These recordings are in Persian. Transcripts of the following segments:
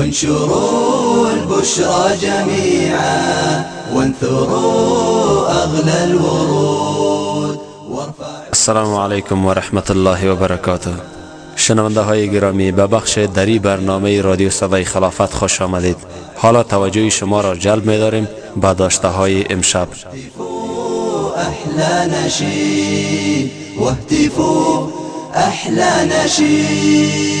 انشروا البشرى جميعا وانثروا أغلى الورود. السلام علیکم و رحمت الله و برکاته شنونده های گرامی به بخش دری برنامه رادیو صدای خلافت خوش آمدید. حالا توجه شما را جلب می داریم به داشته های امشب. أحلى نشید واهتفوا أحلى نشید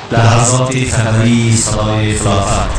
لحظات خبری صدای خلافت.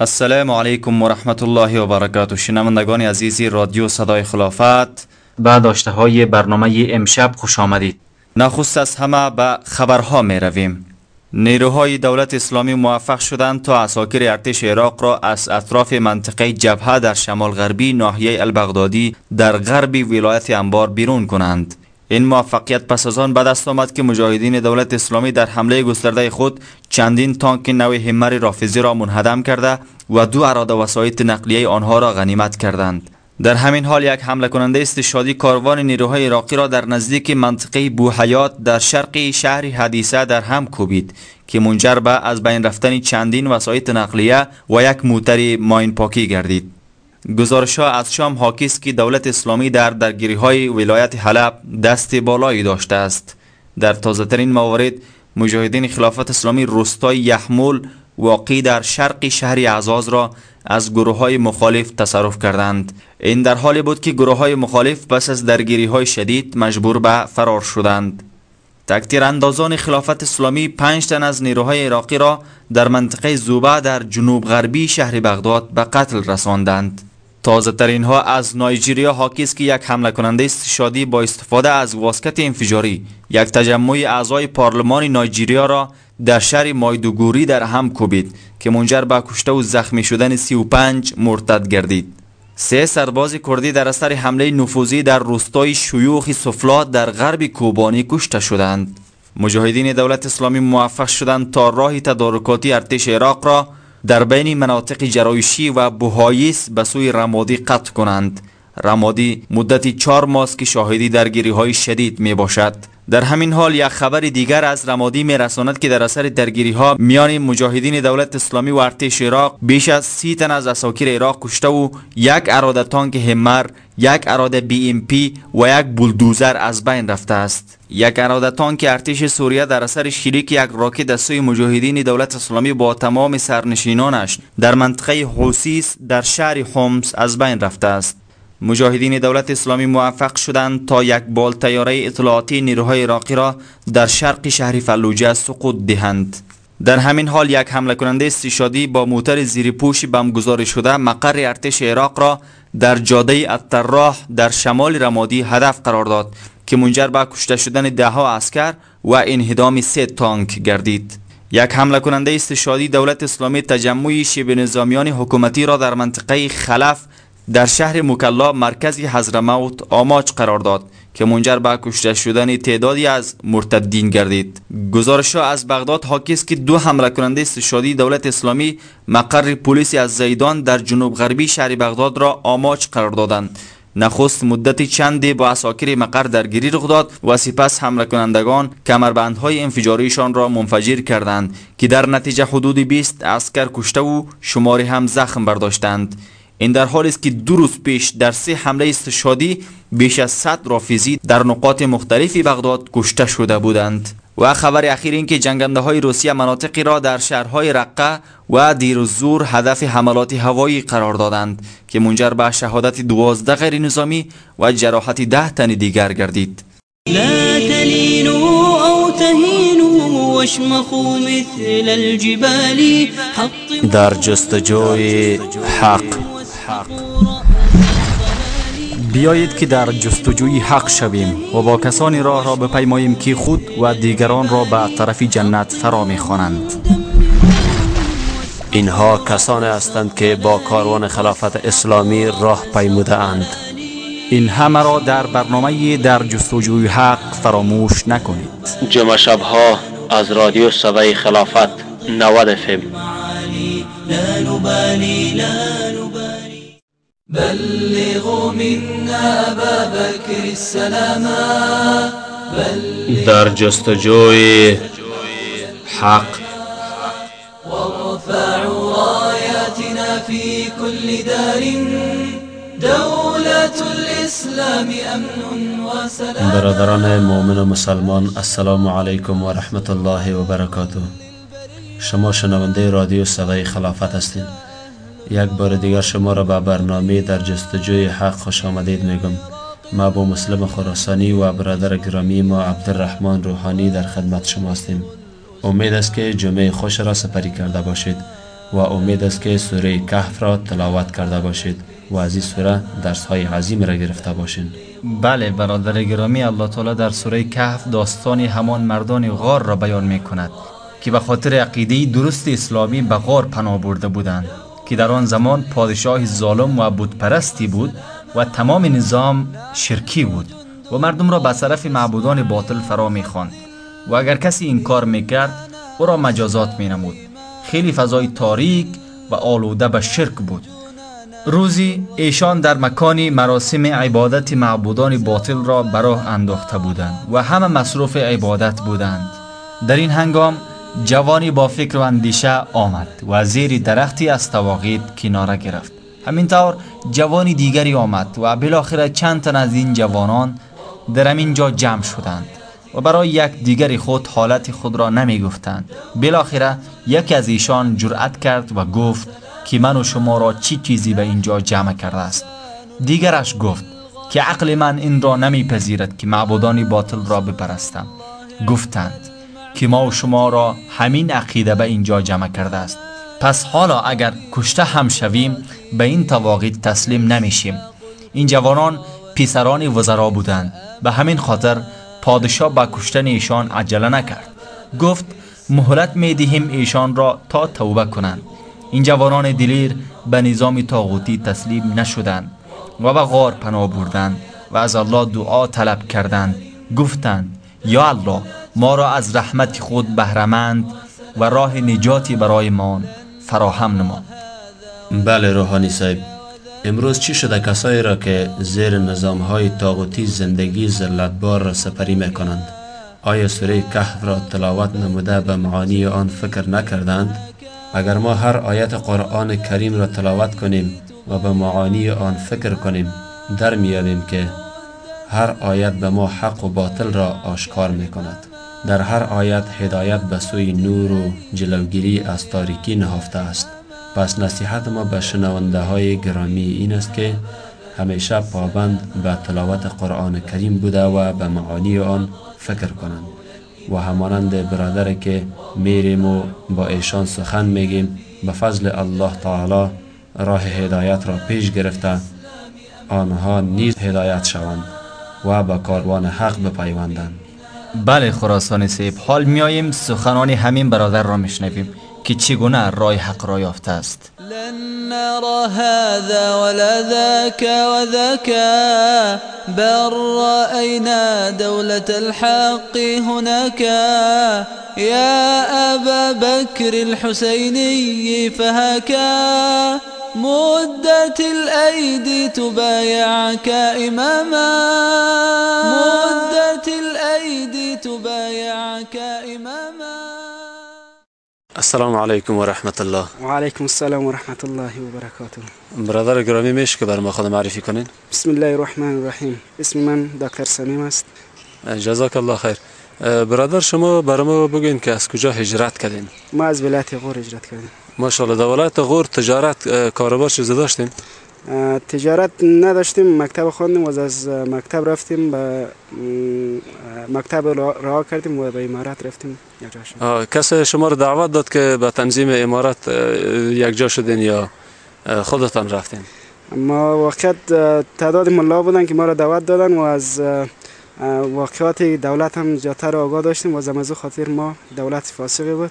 السلام علیکم و رحمت الله و برکاته. شنوندگان عزیزی رادیو صدای خلافت. به داشته های برنامه امشب خوش آمدید. نخست از همه به خبرها می رویم. نیروهای دولت اسلامی موفق شدند تا اساکر ارتش عراق را از اطراف منطقه جبهه در شمال غربی ناحیه البغدادی در غرب ولایت انبار بیرون کنند. این موفقیت پس از آن به دست آمد که مجاهدین دولت اسلامی در حمله گسترده خود چندین تانک نوی همر رافزی را منهدم کرده و دو اراده وسایط نقلیه آنها را غنیمت کردند. در همین حال یک حمله کننده استشادی کاروان نیروهای عراقی را در نزدیک منطقه بوحیات در شرقی شهر حدیثه در هم کوبید که منجر به از بین رفتن چندین وسایط نقلیه و یک موتر ماین پاکی گردید. گزارش ها از شام حاکی است که دولت اسلامی در درگیری های ولایت حلب دست بالایی داشته است. در تازه ترین موارد مجاهدین خلافت اسلامی روستای یحمول واقع در شرق شهر اعزاز را از گروه های مخالف تصرف کردند. این در حالی بود که گروه های مخالف پس از درگیری های شدید مجبور به فرار شدند. تکتیر اندازان خلافت اسلامی پنج تن از نیروهای عراقی را در منطقه زوبه در جنوب غربی شهر بغداد به قتل رساندند. تازه ترین ها از نایجیریا حاکی است که یک حمله کننده استشادی با استفاده از واسکت انفجاری یک تجمع اعضای پارلمان نایجیریا را در شهر مایدوگوری در هم کوبید که منجر به کشته و زخمی شدن 35 مرتد گردید. سه سرباز کردی در اثر حمله نفوذی در روستای شیوخ سفلا در غرب کوبانی کشته شدند. مجاهدین دولت اسلامی موفق شدند تا راه تدارکاتی ارتش عراق را در بین مناطق جرایشی و بوهاییس به سوی رمادی قطع کنند. رمادی مدتی چهار ماست که شاهدی درگیری های شدید می باشد در همین حال یک خبر دیگر از رمادی می رساند که در اثر درگیری ها میان مجاهدین دولت اسلامی و ارتش عراق بیش از سی تن از عساکر عراق کشته و یک عراده تانک همر یک عراده بی ام پی و یک بولدوزر از بین رفته است. یک عراده تانک ارتش سوریه در اثر شلیک یک راکت از سوی مجاهدین دولت اسلامی با تمام سرنشینانش در منطقه حوسیس در شهر حمص از بین رفته است. مجاهدین دولت اسلامی موفق شدند تا یک بال تیاره اطلاعاتی نیروهای عراقی را در شرق شهر فلوجه سقوط دهند. در همین حال یک حمله کننده استشادی با موتر زیر پوش بمگذاری شده مقر ارتش عراق را در جاده الطراح در شمال رمادی هدف قرار داد که منجر به کشته شدن دهها اسکر و انهدام سه تانک گردید. یک حمله کننده استشادی دولت اسلامی تجمع شبه نظامیان حکومتی را در منطقه خلف در شهر مکلا مرکزی حضرموت آماج قرار داد که منجر به کشته شدن تعدادی از مرتدین گردید. گزارش از بغداد حاکی است که دو حمله کننده استشادی دولت اسلامی مقر پلیس از زیدان در جنوب غربی شهر بغداد را آماج قرار دادند. نخست مدت چندی با اساکر مقر درگیری رخ داد و سپس حمله کنندگان کمربندهای انفجاریشان را منفجر کردند که در نتیجه حدود 20 اسکر کشته و شماری هم زخم برداشتند. این در حالی است که دو روز پیش در سه حمله استشادی بیش از 100 رافیزی در نقاط مختلفی بغداد کشته شده بودند. و خبر اخیر این که جنگنده های روسیه مناطقی را در شهرهای رقه و دیروزور هدف حملات هوایی قرار دادند که منجر به شهادت دوازده غیر نظامی و جراحت ده تن دیگر گردید. لا أو تهينوا واشمخوا مثل الجبال در جستجوی حق. بیایید که در جستجوی حق شویم و با کسانی راه را بپیماییم که خود و دیگران را به طرف جنت فرا می‌خوانند. اینها کسانی هستند که با کاروان خلافت اسلامی راه پیموده اند این همه را در برنامه در جستجوی حق فراموش نکنید. جمعه شبها از رادیو صدای خلافت 90 فم بلغوا منا أبا بكر السلاما در جستجوی حق. وارفعوا راياتنا في كل دار. دولة الإسلام أمن وسلام. برادران مؤمن و مسلمان السلام علیکم و رحمت الله و برکاته. شما شنونده رادیو صدای خلافت هستید یک بار دیگر شما را به برنامه در جستجوی حق خوش آمدید میگم. ما با مسلم خراسانی و برادر گرامی ما عبدالرحمن روحانی در خدمت شما هستیم. امید است که جمعه خوش را سپری کرده باشید و امید است که سوره کهف را تلاوت کرده باشید و از این سوره درس های عظیم را گرفته باشید بله برادر گرامی الله تعالی در سوره کهف داستان همان مردان غار را بیان می کند که به خاطر عقیده درست اسلامی به غار پناه برده بودند. که در آن زمان پادشاه ظالم و بودپرستی بود و تمام نظام شرکی بود و مردم را به طرف معبودان باطل فرا می‌خواند و اگر کسی این کار می‌کرد او را مجازات مینمود. خیلی فضای تاریک و آلوده به شرک بود. روزی ایشان در مکانی مراسم عبادت معبودان باطل را براه انداخته بودند و همه مصروف عبادت بودند. در این هنگام جوانی با فکر و اندیشه آمد. و زیر درختی از تواقید کناره گرفت. همینطور جوانی دیگری آمد و بالاخره چند تن از این جوانان در همین جا جمع شدند و برای یک دیگری خود حالت خود را نمی گفتند بالاخره یکی از ایشان جرأت کرد و گفت که من و شما را چی چیزی به اینجا جمع کرده است. دیگرش گفت که عقل من این را نمیپذیرد که معبودان باطل را بپرستم. گفتند که ما و شما را همین عقیده به اینجا جمع کرده است. پس حالا اگر کشته هم شویم به این تواقید تسلیم نمیشیم. این جوانان پیسران وزرا بودند. به همین خاطر پادشاه با کشتن ایشان عجله نکرد. گفت مهلت می‌دهیم ایشان را تا توبه کنند. این جوانان دلیر به نظام تاغوتی تسلیم نشدند و به غار پناه بردند و از الله دعا طلب کردند. گفتند یا الله ما را از رحمت خود بهرمند و راه نجاتی برای ما فراهم نما بله روحانی صاحب. امروز چی شده کسایی را که زیر نظام های تاغوتی زندگی زلتبار را سپری می‌کنند؟ آیا سوره کهف را تلاوت نموده به معانی آن فکر نکردند؟ اگر ما هر آیت قرآن کریم را تلاوت کنیم و به معانی آن فکر کنیم در میابیم که هر آیت به ما حق و باطل را آشکار می کند در هر آیت هدایت به سوی نور و جلوگیری از تاریکی نهفته است. پس نصیحت ما به شنونده های گرامی این است که همیشه پابند به تلاوت قرآن کریم بوده و به معانی آن فکر کنند. و همانند برادر که میریم و با ایشان سخن میگیم به فضل الله تعالی راه هدایت را پیش گرفته آنها نیز هدایت شوند و به کاروان حق بپیوندند. بله خراسان سیب. حال میاییم سخنان همین برادر را میشنویم که چگونه راه حق را یافته است. لن نرى هذا ولا ذاك وذاك بل رأينا دولة الحق هناك يا أبا بكر الحسيني فهكا مدت الأيدي تبايعك إماما. مدت الأيدي تبايعك إماما. السلام علیکم و رحمت الله. و علیکم السلام و رحمت الله و برکاته برادر گرامی میشه که بر ما خود معرفی کنین. بسم الله الرحمن الرحیم. اسم من دکتر سمیم است. جزاک الله خیر. برادر شما برای ما بگین که از کجا هجرت کردین؟ ما از ولایت غور هجرت کردیم. ماشاءالله در ولایت غور تجارت کاروبار چیز داشتین؟ اه، تجارت نداشتیم مکتب خواندیم و از مکتب رفتیم به مکتب را- رها کردیم و به امارات رفتیم کسی شما رو دعوت داد که به تنظیم امارات اه، یک جا شدین یا خودتان رفتین؟ ما واقعیت تعداد ملا بودن که ما را دعوت دادن و از واقعات دولت هم زیادتر آگاه داشتیم و زمزو خاطر ما دولت فاسقی بود.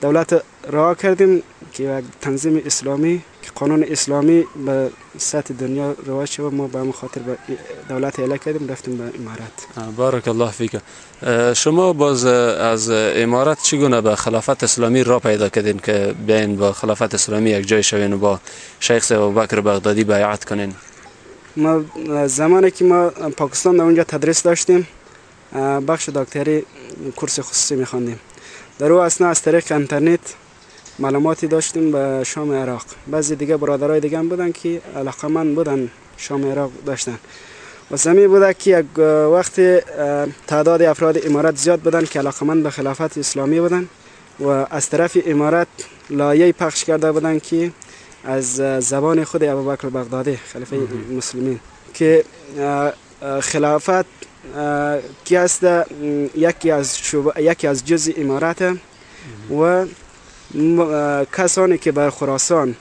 دولت راه کردیم که یک تنظیم اسلامی که قانون اسلامی به سطح دنیا رواج شد ما به خاطر به دولت اعلا کردیم رفتیم به امارت. بارک الله فیک. شما باز از امارت چگونه به خلافت اسلامی را پیدا کردین که بیاین با خلافت اسلامی یک جای شوین و با شیخ بکر بغدادی بیعت کنین؟ ما زمانی که ما پاکستان در اونجا تدریس داشتیم بخش دکتری کورس خصوصی میخواندیم. در او اصلا از طریق اینترنت معلوماتی داشتیم به شام عراق. بعضی دیگه برادرای دیگه هم بودن که علاقمند بودن شام عراق داشتن. و زمین بوده که یک وقت تعداد افراد امارت زیاد بودن که علاقمند به خلافت اسلامی بودن و از طرف امارت لایه پخش کرده بودن که از زبان خود ابوبکر بغدادی خلیفه مسلمین که خلافت کی است یکی از یکی از جزء امارت و کسانی که بر خراسان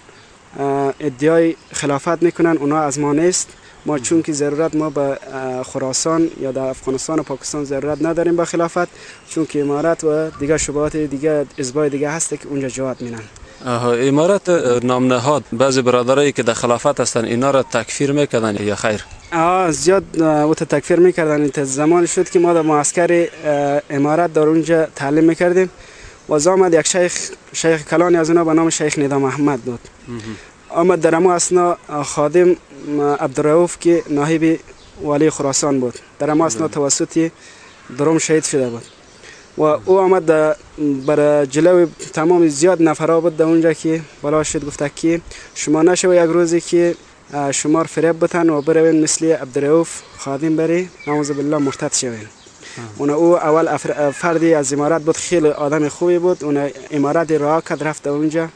ادعای خلافت می‌کنن اونا از ما نیست ما چون که ضرورت ما به خراسان یا در افغانستان و پاکستان ضرورت نداریم به خلافت چون که امارت و دیگه شبهات دیگه ازبای دیگه هست که اونجا جواب مینن امارت نام نهاد بعضی برادرایی که در خلافت هستن اینا را تکفیر می‌کردن یا خیر آه زیاد او تکفیر می‌کردن تا زمان شد که ما در معسکر امارت در اونجا تعلیم می‌کردیم و آمد یک شیخ شیخ کلانی از اونا به نام شیخ ندا محمد بود آمد در امو اسنا خادم عبدالرؤوف که ناهیب والی خراسان بود در امو اسنا توسط دروم شهید شده بود و او آمد بر جلو تمام زیاد نفرا بود در اونجا که بالا شد گفته که شما نشو یک روزی که شمار فریب بتن و بروین مثل عبدالرؤوف خادم بری. نعوذ بالله مرتد شوین. اون او اول فردی از امارات بود خیلی آدم خوبی بود. اون امارات راه کرد رفت اونجا.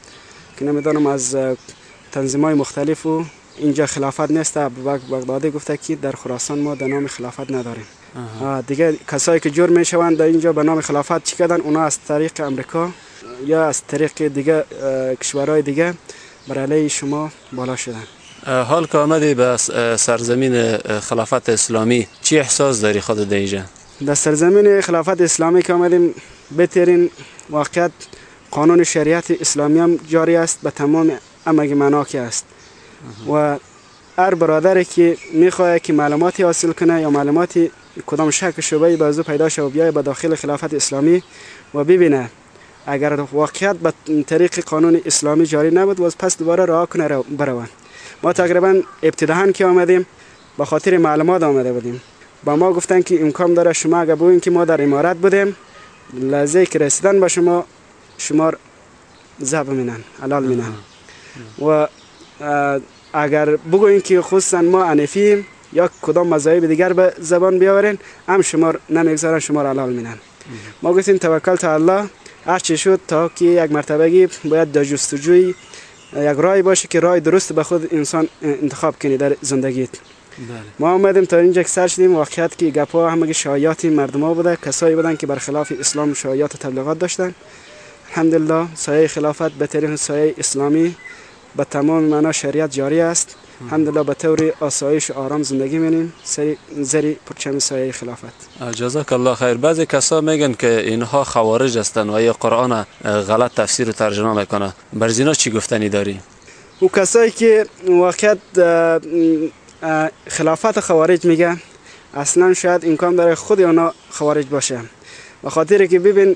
که نمی‌دانم از تنظیم های مختلف و اینجا خلافت نیست. بغدادی گفته که در خراسان ما در نام خلافت نداریم. دیگه کسایی که جور می‌شوند در اینجا به نام خلافت چی کردن؟ اونا از طریق امریکا یا از طریق دیگه کشورهای دیگه برای شما بالا شدن. حال که آمدی به سرزمین خلافت اسلامی چی احساس داری خود اینجا؟ در سرزمین خلافت اسلامی که آمدیم بهترین واقعیت قانون شریعت اسلامی هم جاری است به تمام امگی مناکی است. و هر برادری که می‌خواه که معلوماتی حاصل کنه یا معلوماتی کدام شک شبهی به او پیدا شد و بیای به داخل خلافت اسلامی و ببینه. اگر واقعیت به طریق قانون اسلامی جاری نبود و پس دوباره راه کنه بروان ما تقریبا ابتداهان که آمدیم به خاطر معلومات آمده بودیم. با ما گفتن که امکان داره شما اگر بگوین که ما در امارات بودیم لحظه که رسیدن به شما شما زب مینن حلال مینن. و اگر بگوین که خصوصا ما انفیم یا کدام مذاهب دیگر به زبان بیاورین هم شما نمی‌گذارن شما را حلال مینن ما گفتیم توکل تا الله هر چی شد تا که یک مرتبه باید در جستجوی یک رای باشه که رای درست به خود انسان انتخاب کنی در زندگیت. بله. ما آمدیم تا اینجا که سر شدیم واقعیت که گپا همه شایعات مردم ها بوده کسایی بودن که برخلاف اسلام شایعات و تبلیغات داشتن. الحمدلله سایه خلافت بهترین سایه اسلامی. به تمام معنا شریعت جاری است. الحمدلله به طور آسایش و آرام زندگی می‌نیم سری زری پرچم سایه خلافت. جزاک الله خیر. بعضی کسا میگن که اینها خوارج هستند و یا قرآن غلط تفسیر و ترجمه می‌کنه. بر زینا چی گفتنی داری؟ او کسایی که واقعیت خلافت خوارج میگه اصلا شاید امکان داره خود اونا خوارج باشه. و خاطر که ببین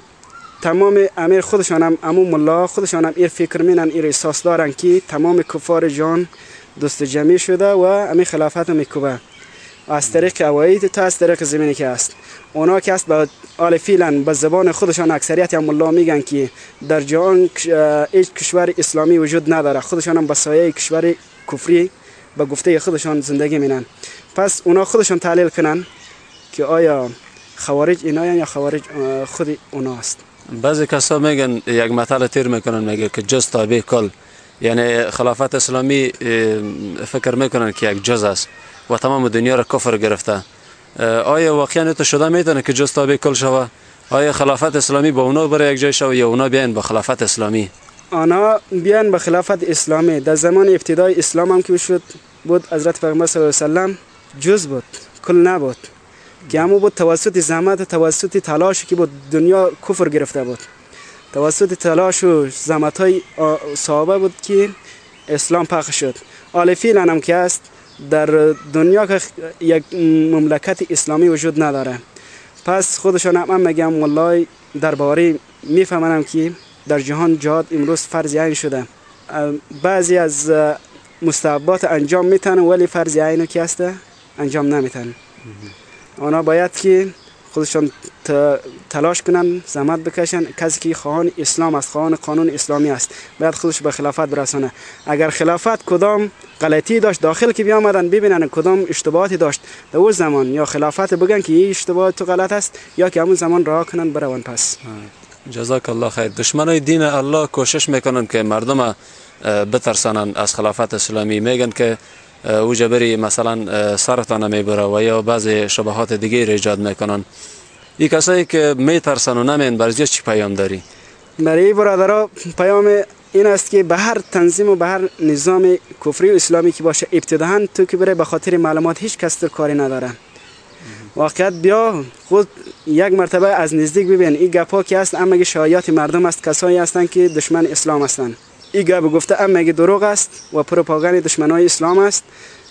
تمام امیر خودشان هم امو ملا خودشان هم ایر فکر مینن ایر احساس دارن که تمام کفار جان دوست جمعی شده و امی خلافت میکوبه. از طریق اوایید تا از طریق زمینی که است. اونا که است به آل فیلن به زبان خودشان اکثریت هم ملا میگن که در جهان هیچ کشور اسلامی وجود نداره. خودشان هم به سایه کشور کفری به گفته خودشان زندگی مینن. پس اونا خودشان تحلیل کنن که آیا خوارج اینا یا خوارج خود است. بعضی کسا میگن یک مطلب تیر می‌کنن میگه که جز تابع کل. یعنی خلافت اسلامی فکر می‌کنن که یک جز است و تمام دنیا را کفر گرفته. آیا واقعا تو شده می‌تونه که جز تابع کل شوه؟ آیا خلافت اسلامی با اونا برای یک جای شوه یا اونا بیاین با خلافت اسلامی؟ آنها بیان به خلافت اسلامی. در زمان ابتدای اسلام هم که شد بود حضرت پیغمبر صلی الله علیه و جز بود کل نبود. که همو بود توسط زحمت توسط تلاش که بود دنیا کفر گرفته بود. توسط تلاش و زحمت های صحابه بود که اسلام پخش شد. آل فیلن هم که است در دنیا که یک مملکت اسلامی وجود نداره. پس خودشان هم میگم والله درباره می‌فهمم که در جهان جهاد امروز فرض عین شده. بعضی از مستحبات انجام میتن ولی فرض عینو که است انجام نمیتن. آنها باید که خودشان تلاش کنن زحمت بکشن کسی که خواهان اسلام است خواهان قانون اسلامی است باید خودش به خلافت برسانه اگر خلافت کدام غلطی داشت داخل که بیامدن ببینن کدام اشتباهاتی داشت در اون زمان یا خلافت بگن که این اشتباهات تو غلط است یا که همون زمان راه کنن بروان پس جزاک الله خیر دشمنای دین الله کوشش می‌کنن که مردم بترسانن از خلافت اسلامی میگن که او جبری مثلا سرتان می‌بره و یا بعضی شبهات دیگه ایجاد می‌کنن. این کسایی که میترسن و نمین برزیش چی پیام داری؟ برای برادرها پیام این است که به هر تنظیم و به هر نظام کفری و اسلامی که باشه ابتداعا تو که بره به خاطر معلومات هیچ کس کاری نداره. واقعیت بیا خود یک مرتبه از نزدیک ببین. این گپا که است اما شایعات مردم است کسایی هستند که دشمن اسلام هستند این گپ گفته اما دروغ است و پروپاگاند دشمنای اسلام است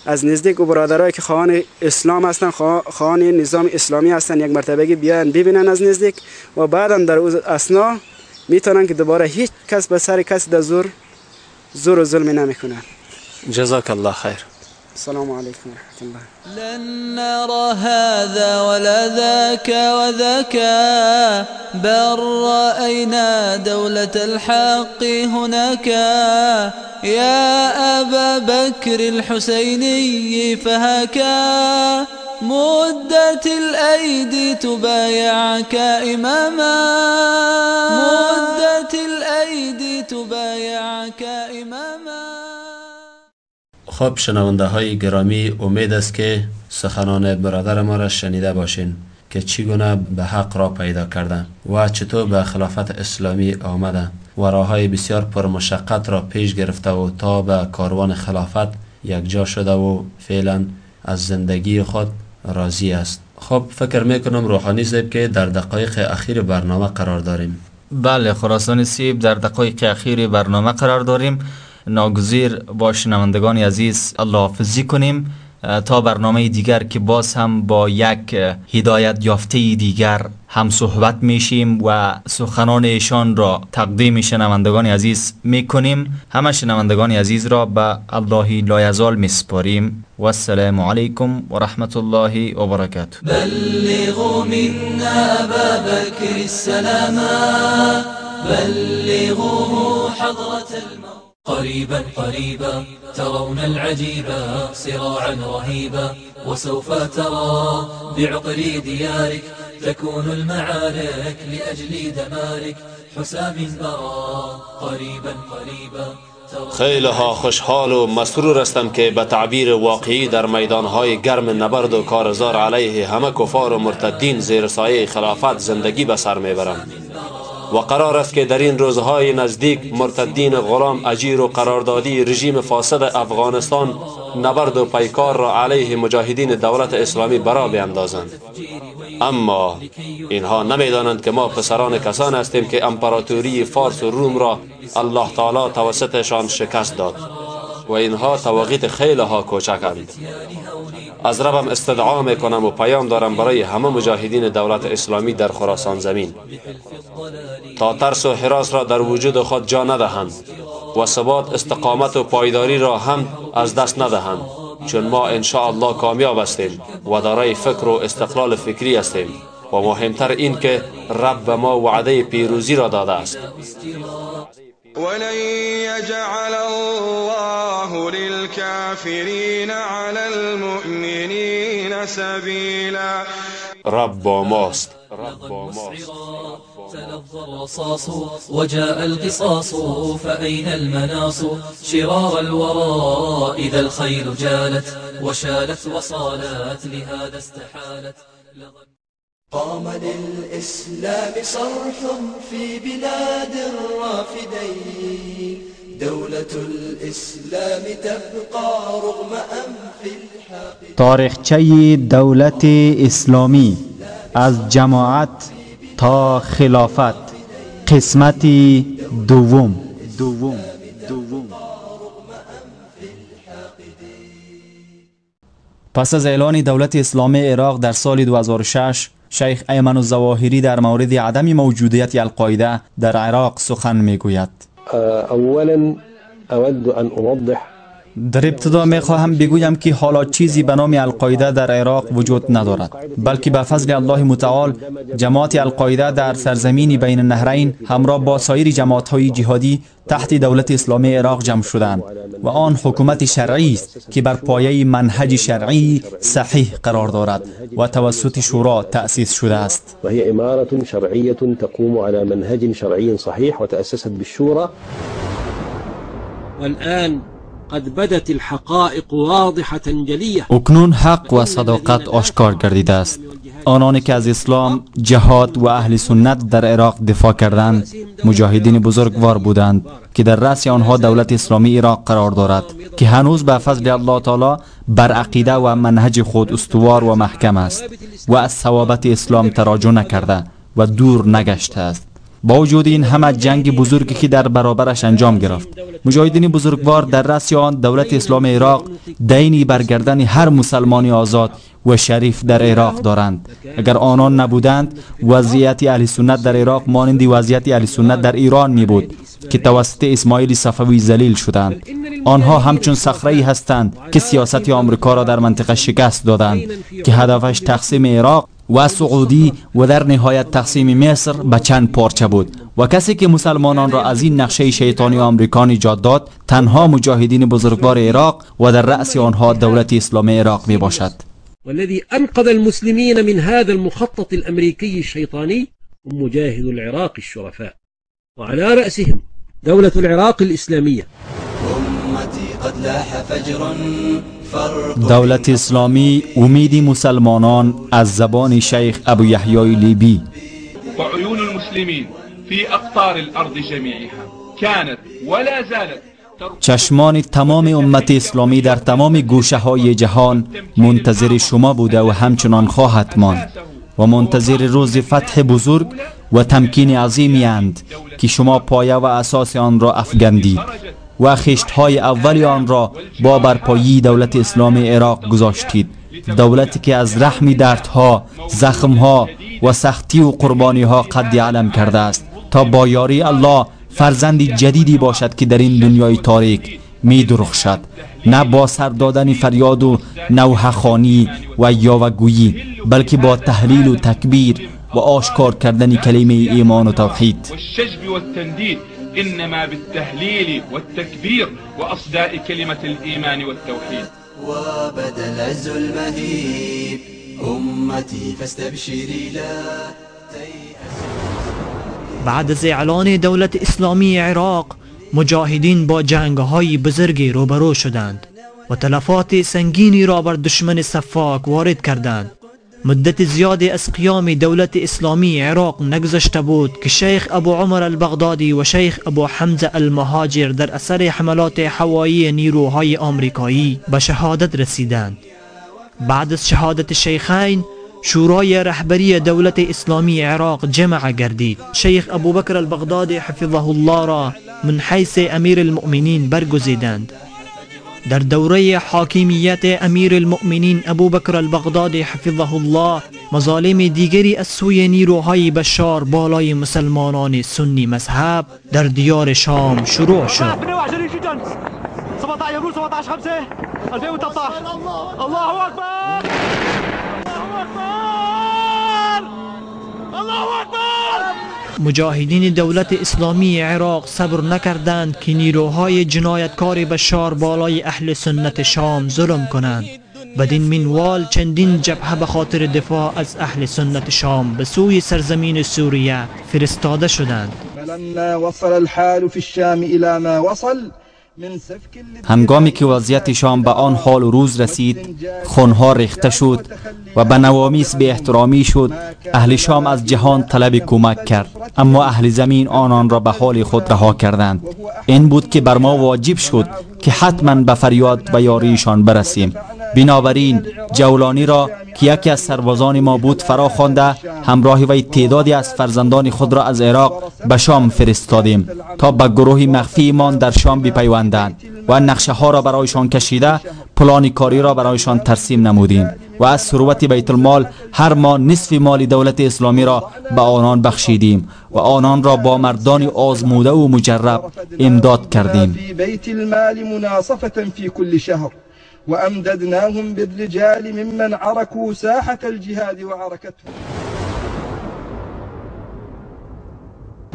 از نزدیک و برادرایی که خواهان اسلام هستن خواهان نظام اسلامی هستن یک مرتبه بیان ببینن از نزدیک و بعدم در اسنا می‌تونن که دوباره هیچ کس به سر کس در زور زور و ظلم نمی‌کنه جزاک الله خیر. السلام عليكم ورحمة الله. لن نرى هذا ولا ذاك وذاك. بل رأينا دولة الحق هناك. يا أبا بكر الحسيني فهكا مدت الأيدي تبايعك إماما. مدت الأيدي تبايعك إماما. خب شنونده های گرامی امید است که سخنان برادر ما را شنیده باشین که چگونه به حق را پیدا کرده و چطور به خلافت اسلامی آمده و راههای بسیار پرمشقت را پیش گرفته و تا به کاروان خلافت یک جا شده و فعلا از زندگی خود راضی است. خب فکر می‌کنم روحانی زیب که در دقایق اخیر برنامه قرار داریم. بله خراسان سیب در دقایق اخیر برنامه قرار داریم. ناگزیر با شنوندگان عزیز الله حافظی کنیم تا برنامه دیگر که باز هم با یک هدایت یافته دیگر هم صحبت میشیم و سخنان ایشان را تقدیم شنوندگان عزیز می‌کنیم. همه شنوندگان عزیز را به الله لایزال میسپاریم. و السلام علیکم و رحمت الله و برکاته بلغوا منا ابا بكر السلاما بلغوه الموت. قريبا قريبا ترون العجيبا صراعا رهيبا وسوف ترى بعقر ديارك تكون المعارك لأجل دمارك. حسام برا قريبا قريبا خیلی ها خوشحال و مسرور هستم که به تعبیر واقعی در میدانهای گرم نبرد و کارزار علیه همه کفار و مرتدین زیر سایه خلافت زندگی به سر میبرم و قرار است که در این روزهای نزدیک مرتدین غلام اجیر و قراردادی رژیم فاسد افغانستان نبرد و پیکار را علیه مجاهدین دولت اسلامی برا بیندازند. اما اینها نمی‌دانند که ما پسران کسان هستیم که امپراتوری فارس و روم را الله تعالی توسطشان شکست داد. و اینها تواقیت خیلی ها کوچکند. از ربم استدعا می‌کنم و پیام دارم برای همه مجاهدین دولت اسلامی در خراسان زمین. تا ترس و حراس را در وجود خود جا ندهند و ثبات استقامت و پایداری را هم از دست ندهند چون ما الله کامیاب هستیم و دارای فکر و استقلال فکری هستیم. و مهمتر این که رب ما وعده پیروزی را داده است. ولن يجعل الله للكافرين على المؤمنين سبيلا. رب ماست. تلظى الرصاص وجاء القصاص فأين المناص؟ شرار الورى إذا الخيل جالت وشالت وصالت لهذا استحالت. قام للإسلام صرح في بلاد الرافدين. دولة الإسلام تبقى رغم أنف الحاقد تاریخچه دولت اسلامی از جماعت تا خلافت. قسمت دوم. دوم دوم. پس از اعلان دولت اسلامی عراق در سال 2006 شیخ ایمن الزواهری در مورد عدم موجودیت القاعده در عراق سخن میگوید. اولا اود ان اوضح در ابتدا می خواهم بگویم که حالا چیزی به نام القاعده در عراق وجود ندارد بلکه به فضل الله متعال جماعت القاعده در سرزمین بین النهرین همراه با سایر جماعت های جهادی تحت دولت اسلامی عراق جمع شدند و آن حکومت شرعی است که بر پایه منهج شرعی صحیح قرار دارد و توسط شورا تأسیس شده است. و هي اماره شرعيه تقوم على منهج شرعي صحيح وتأسست بالشورى والآن قد بدت الحقائق واضحة جلية. اکنون حق و صداقت آشکار گردیده است. آنانی که از اسلام جهاد و اهل سنت در عراق دفاع کردند مجاهدین بزرگوار بودند که در رأس آنها دولت اسلامی عراق قرار دارد که هنوز به فضل الله تعالی بر عقیده و منهج خود استوار و محکم است و از ثوابت اسلام تراجع نکرده و دور نگشته است. با وجود این همه جنگ بزرگی که در برابرش انجام گرفت. مجاهدین بزرگوار در رأس آن دولت اسلام عراق دینی برگردن هر مسلمانی آزاد و شریف در عراق دارند. اگر آنان نبودند وضعیت اهل سنت در عراق مانند وضعیت اهل سنت در ایران می بود که توسط اسماعیل صفوی ذلیل شدند. آنها همچون صخره هستند که سیاست آمریکا را در منطقه شکست دادند که هدفش تقسیم عراق و سعودی و در نهایت تقسیم مصر به چند پارچه بود. و کسی که مسلمانان را از این نقشه شیطانی آمریکا نجات داد تنها مجاهدین بزرگوار عراق و در رأس آنها دولت اسلامی عراق می باشد والذي أنقذ المسلمين من هذا المخطط الأمريكي الشيطاني هم مجاهد العراق الشرفاء وعلى رأسهم دولة العراق الإسلامية. دولت اسلامی امید مسلمانان از زبان شیخ ابو یحیای لیبی. وعيون المسلمين في أقطار الأرض جميعها كانت ولا زالت چشمان تمام امت اسلامی در تمام گوشه های جهان منتظر شما بوده و همچنان خواهد ماند و منتظر روز فتح بزرگ و تمکین عظیمی اند که شما پایه و اساس آن را افگندید. و خشت های اولی آن را با برپایی دولت اسلامی عراق گذاشتید. دولتی که از رحم دردها زخمها و سختی و قربانی ها قد علم کرده است. تا با یاری الله فرزند جدیدی باشد که در این دنیای تاریک می درخشد. نه با سر دادن فریاد و نوحه خانی و یاوگویی بلکه با تحلیل و تکبیر و آشکار کردن کلمه ایمان و توحید. إنما بالتهليل والتكبير وأصداء كلمة الإيمان والتوحيد. وبدا العز المهيب أمتي فاستبشري لا بعد از اعلان دولت اسلامی عراق مجاهدین با جنگ های بزرگی روبرو شدند و تلفات سنگینی را بر دشمن صفاک وارد کردند. مدت زیادی از قیام دولت اسلامی عراق نگذشته بود که شیخ أبو عمر البغدادی و شیخ أبو حمزة المهاجر در أثر حملات هوایی نیروهای آمریکایی به شهادت رسیدند بعد از شهادت شیخین شورای رهبری دولت اسلامی عراق جمع گردید. شیخ ابو بکر البغدادی حفظه الله را من حیث امیر المؤمنین برگزیدند. در دوره حاکمیت امیر المؤمنین ابو بکر البغدادی حفظه الله مظالم دیگری از سوی نیروهای بشار بالای مسلمانان سنی مذهب در دیار شام شروع شد. 17 يقول 17 5 2013 الله اكبر الله اكبر مجاهدین دولت اسلامی عراق صبر نکردند که نیروهای جنایتکار بشار بالای اهل سنت شام ظلم کنند. بدین منوال چندین جبهه به خاطر دفاع از اهل سنت شام به سوی سرزمین سوریه فرستاده شدند. فلما وصل الحال في الشام إلى ما وصل هنگامی که وضعیت شام به آن حال و روز رسید خونها ریخته شد و به نوامیس به احترامی شد اهل شام از جهان طلب کمک کرد. اما اهل زمین آنان را به حال خود رها کردند. این بود که بر ما واجب شد که حتما به فریاد و یاریشان برسیم. بنابراین جولانی را که یکی از سربازان ما بود فرا خوانده همراه وی تعدادی از فرزندان خود را از عراق به شام فرستادیم تا به گروه مخفی ایمان در شام بپیوندند و نقشه ها را برایشان کشیده پلان کاری را برایشان ترسیم نمودیم و از ثروت بیت المال هر ماه نصف مال دولت اسلامی را به آنان بخشیدیم و آنان را با مردان آزموده و مجرب امداد کردیم. وأمددناهم بالرجال ممن عركوا ساحة الجهاد وعركته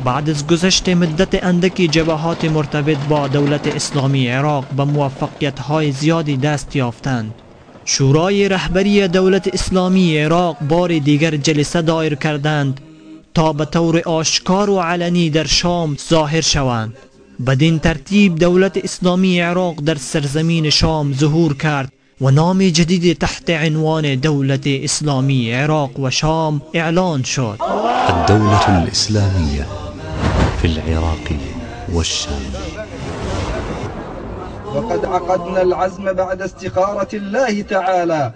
بعد از گذشت مدت اندکی جبهات مرتبط با دولت اسلامی عراق به موفقیت های زیادی دست یافتند. شورای رهبری دولت اسلامی عراق بار دیگر جلسه دایر کردند تا به طور آشکار و علنی در شام ظاهر شوند. بدین ترتیب دولت اسلامی عراق در سرزمین شام ظهور کرد و نام جدید تحت عنوان دولت اسلامی عراق و شام اعلان شد. الدولة الإسلامية. في العراق والشام. وقد عقدنا العزم بعد استخارة الله تعالى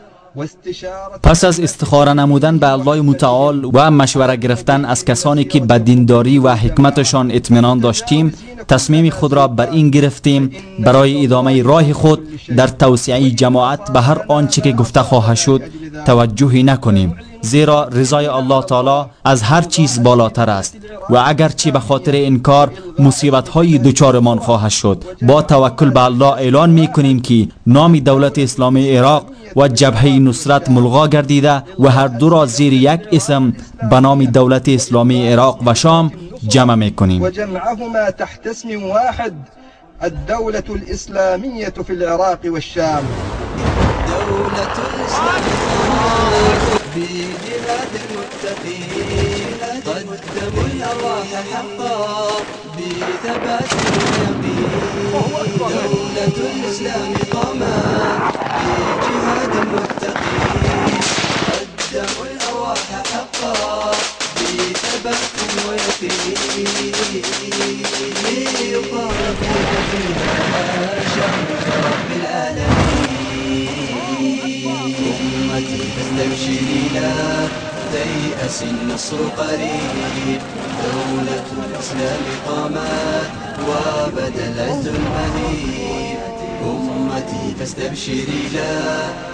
پس از استخاره نمودن به الله متعال و مشوره گرفتن از کسانی که به دینداری و حکمتشان اطمینان داشتیم تصمیم خود را بر این گرفتیم برای ادامه راه خود در توسعه جماعت به هر آنچه که گفته خواهد شد توجهی نکنیم. زیرا رضای الله تعالی از هر چیز بالاتر است. و اگرچه به خاطر این کار مصیبت های دوچارمان خواهد شد با توکل به الله اعلان می کنیم که نام دولت اسلامی عراق و جبهه نصرت ملغا گردیده و هر دو را زیر یک اسم به نام دولت اسلامی عراق و شام جمع می کنیم و جمعهما تحت اسم واحد الدولة الإسلامية في العراق والشام دولة الإسلام جهاد المتقين قدموا الأرواح حقا بثبات اليقين دولة الإسلام قامت في جهاد المتقين قدموا الأرواح حقا بثبات ويقين لا تيأس النصر قريب. دولة الإسلام قامت وبدا العز المهيب. أمتي فاستبشري لا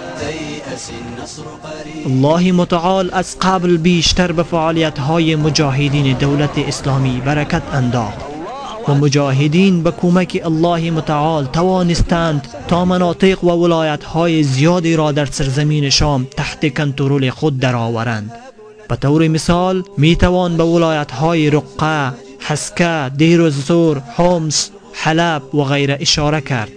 النصر قريب. الله متعال از قبل بیشتر به فعالیت های مجاهدین دولت اسلامی برکت انداخت. و مجاهدین به کمک الله متعال توانستند تا مناطق و ولایت های زیادی را در سرزمین شام تحت کنترل خود درآورند. به طور مثال می توان به ولایت های رقه، حسکه، دیر الزور، حمص، حلب و غیره اشاره کرد.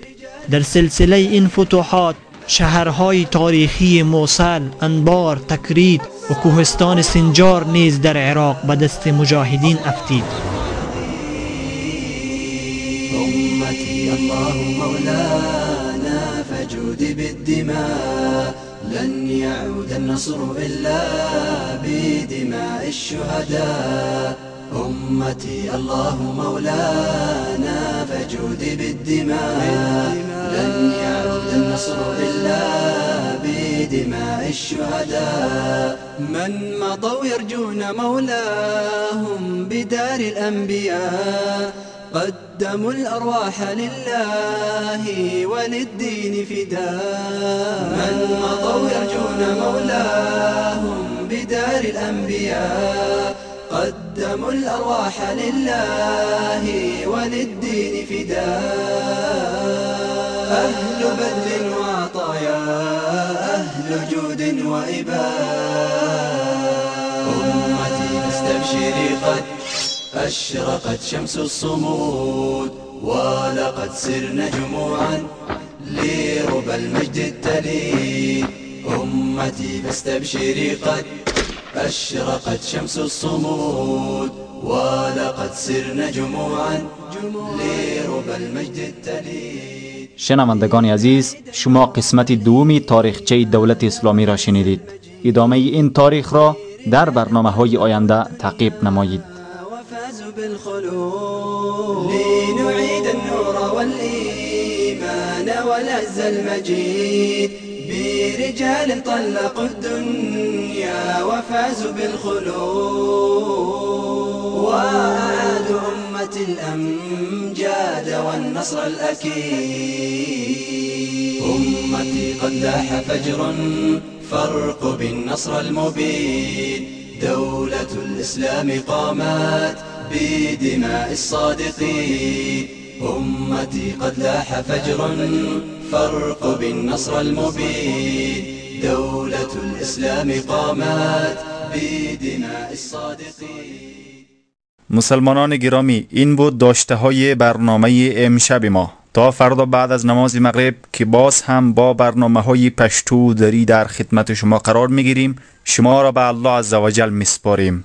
در سلسله این فتوحات شهرهای تاریخی موصل، انبار، تکرید و کوهستان سنجار نیز در عراق به دست مجاهدین افتید. الله مولانا فجود بالدماء لن يعود النصر إلا بدماء الشهداء. أمتي الله مولانا فجود بالدماء لن يعود النصر إلا بدماء الشهداء. من مضوا يرجون مولاهم بدار الأنبياء قدموا الأرواح لله وللدين فداء. من مضوا يرجون مولاهم بدار الأنبياء. قدموا الأرواح لله وللدين فداء. أهل بذل وعطايا أهل جود وإباء. أمتي فاستبشري قد أشرقت شمس الصمود ولقد سرنا جموعا لربى المجد التليد. أمتي فاستبشري قد أشرقت شمس الصمود ولقد سرنا جموعا لربى المجد التليد. شنوندگان عزیز شما قسمت دومی تاریخچه دولت اسلامی را شنیدید. ادامه این تاریخ را در برنامه های آینده تعقیب نمایید. بالخلود لنعيد النور والإيمان والعز المجيد. برجال طلقوا الدنيا وفازوا بالخلود وأعادوا أمة الأمجاد والنصر الأكيد. أمتي قد لاح فجر فارق بالنصر المبين. دولة الإسلام قامت بدماء الصادقين. أمتي قد لاح فجر فارق بالنصر المبين. دولة الإسلام قامت بدماء الصادقين. مسلمانان گرامی این بود داشته های برنامه امشب ما. تا فردا بعد از نماز مغرب که باز هم با برنامه های پشتو دری در خدمت شما قرار می‌گیریم شما را به الله عزوجل میسپاریم.